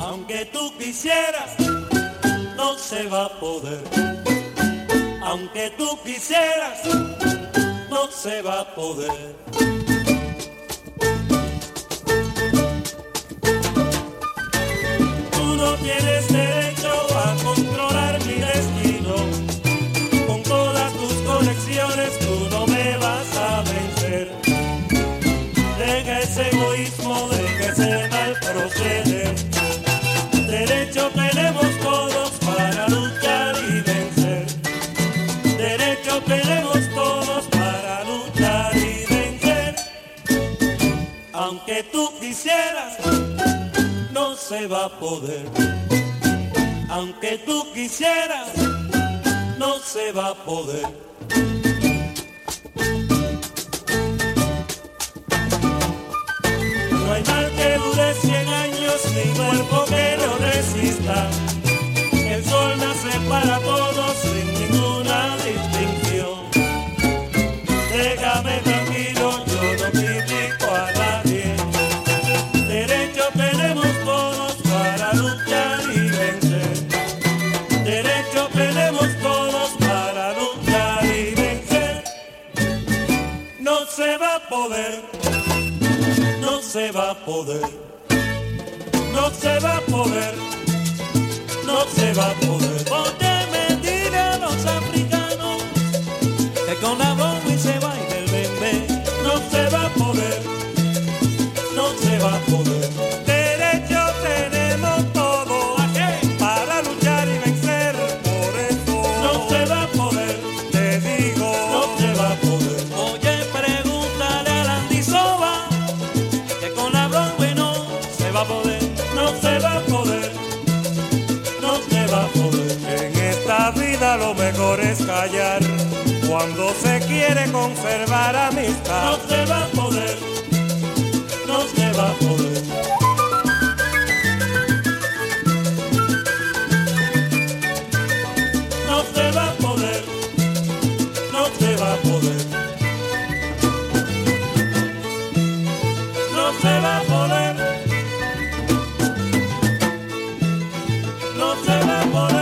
Aunque tú quisieras, no se va a poder. Aunque tú quisieras, no se va a poder. Tenemos todos para luchar y vencer. Aunque tú quisieras, no se va a poder. Aunque tú quisieras, no se va a poder. No hay mal que dure 100 años ni cuerpo que lo resista. El sol nace para todos se va a poder, no se va a poder, no se va a poder. Cuando se quiere conservar amistad, no se va a poder, no se va a poder. No se va a poder, no se va a poder. No se va a poder. No se va a poder.